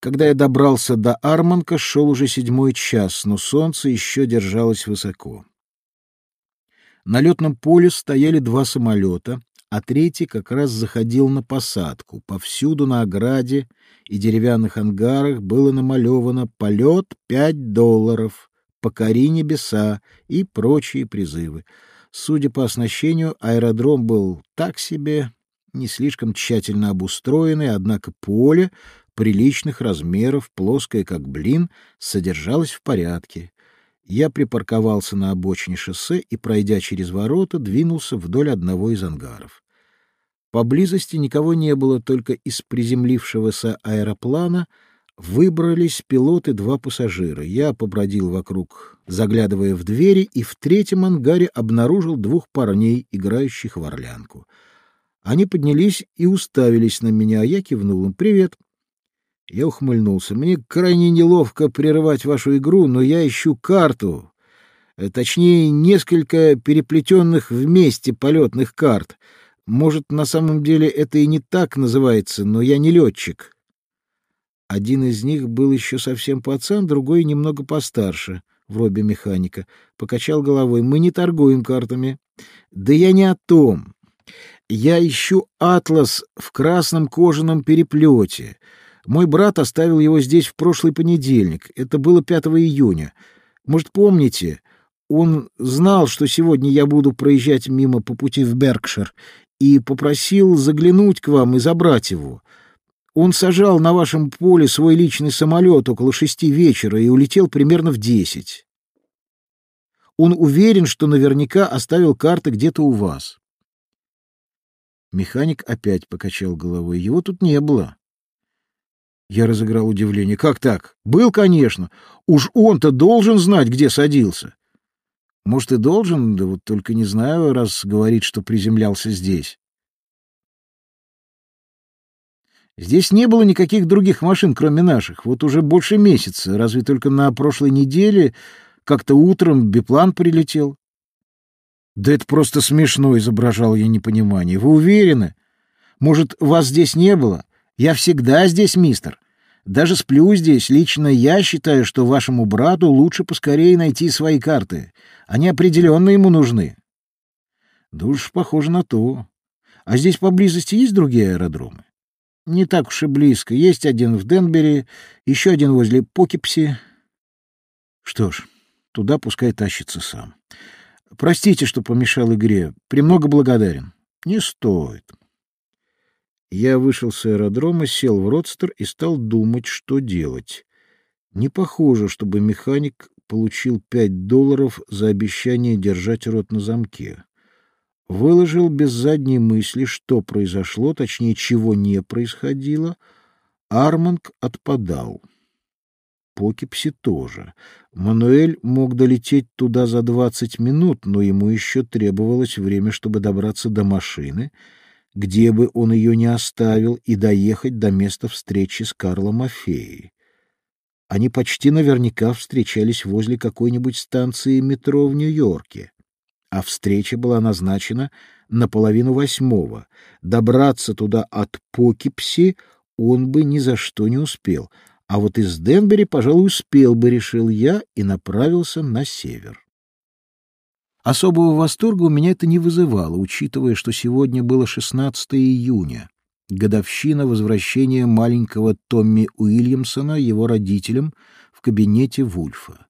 Когда я добрался до Арманка, шел уже седьмой час, но солнце еще держалось высоко. На летном поле стояли два самолета, а третий как раз заходил на посадку. Повсюду на ограде и деревянных ангарах было намалевано «Полет пять долларов», «Покори небеса» и прочие призывы. Судя по оснащению, аэродром был так себе, не слишком тщательно обустроенный, однако поле приличных размеров, плоское как блин, содержалось в порядке. Я припарковался на обочине шоссе и, пройдя через ворота, двинулся вдоль одного из ангаров. Поблизости никого не было, только из приземлившегося аэроплана выбрались пилоты два пассажира. Я побродил вокруг, заглядывая в двери, и в третьем ангаре обнаружил двух парней, играющих в орлянку. Они поднялись и уставились на меня, а я кивнул им «Привет». Я ухмыльнулся. Мне крайне неловко прерывать вашу игру, но я ищу карту. Э, точнее, несколько переплетенных вместе полетных карт. Может, на самом деле это и не так называется, но я не летчик. Один из них был еще совсем пацан, другой немного постарше, в робе механика. Покачал головой. Мы не торгуем картами. Да я не о том. Я ищу атлас в красном кожаном переплете. Мой брат оставил его здесь в прошлый понедельник. Это было 5 июня. Может, помните, он знал, что сегодня я буду проезжать мимо по пути в Беркшир, и попросил заглянуть к вам и забрать его. Он сажал на вашем поле свой личный самолет около шести вечера и улетел примерно в десять. Он уверен, что наверняка оставил карты где-то у вас. Механик опять покачал головой. Его тут не было. Я разыграл удивление. Как так? Был, конечно. Уж он-то должен знать, где садился. Может, и должен, да вот только не знаю, раз говорит, что приземлялся здесь. Здесь не было никаких других машин, кроме наших. Вот уже больше месяца, разве только на прошлой неделе как-то утром биплан прилетел. Да это просто смешно, изображал я непонимание. Вы уверены? Может, вас здесь не было? Я всегда здесь, мистер. Даже сплю здесь. Лично я считаю, что вашему брату лучше поскорее найти свои карты. Они определенно ему нужны. Да уж похоже на то. А здесь поблизости есть другие аэродромы? Не так уж и близко. Есть один в Денбери, еще один возле Покипси. Что ж, туда пускай тащится сам. Простите, что помешал игре. Премного благодарен. Не стоит. Я вышел с аэродрома, сел в родстер и стал думать, что делать. Не похоже, чтобы механик получил пять долларов за обещание держать рот на замке. Выложил без задней мысли, что произошло, точнее, чего не происходило. Арманг отпадал. Покипси тоже. Мануэль мог долететь туда за двадцать минут, но ему еще требовалось время, чтобы добраться до машины — где бы он ее не оставил, и доехать до места встречи с Карлом Афеей. Они почти наверняка встречались возле какой-нибудь станции метро в Нью-Йорке, а встреча была назначена на половину восьмого. Добраться туда от Покипси он бы ни за что не успел, а вот из Денбери, пожалуй, успел бы, решил я, и направился на север. Особого восторга у меня это не вызывало, учитывая, что сегодня было 16 июня, годовщина возвращения маленького Томми Уильямсона его родителям в кабинете Вульфа.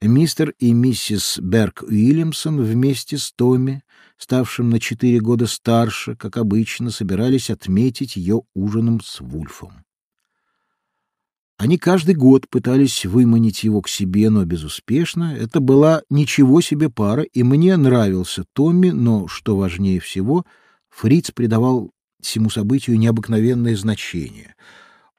Мистер и миссис Берг Уильямсон вместе с Томми, ставшим на четыре года старше, как обычно, собирались отметить ее ужином с Вульфом. Они каждый год пытались выманить его к себе, но безуспешно. Это была ничего себе пара, и мне нравился Томми, но, что важнее всего, Фриц придавал всему событию необыкновенное значение.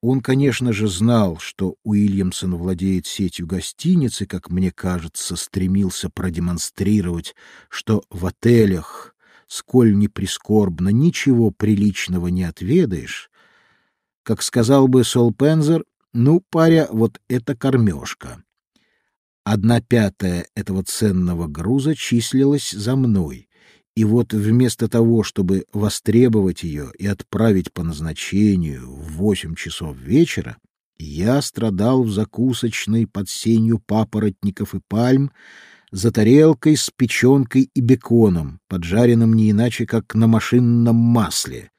Он, конечно же, знал, что Уильямсон владеет сетью гостиниц и, как мне кажется, стремился продемонстрировать, что в отелях, сколь ни прискорбно, ничего приличного не отведаешь. Как сказал бы Сол Пензер, ну, паря, вот это кормежка. Одна пятая этого ценного груза числилась за мной, и вот вместо того, чтобы востребовать ее и отправить по назначению в восемь часов вечера, Я страдал в закусочной под сенью папоротников и пальм, за тарелкой с печенкой и беконом, поджаренным не иначе, как на машинном масле.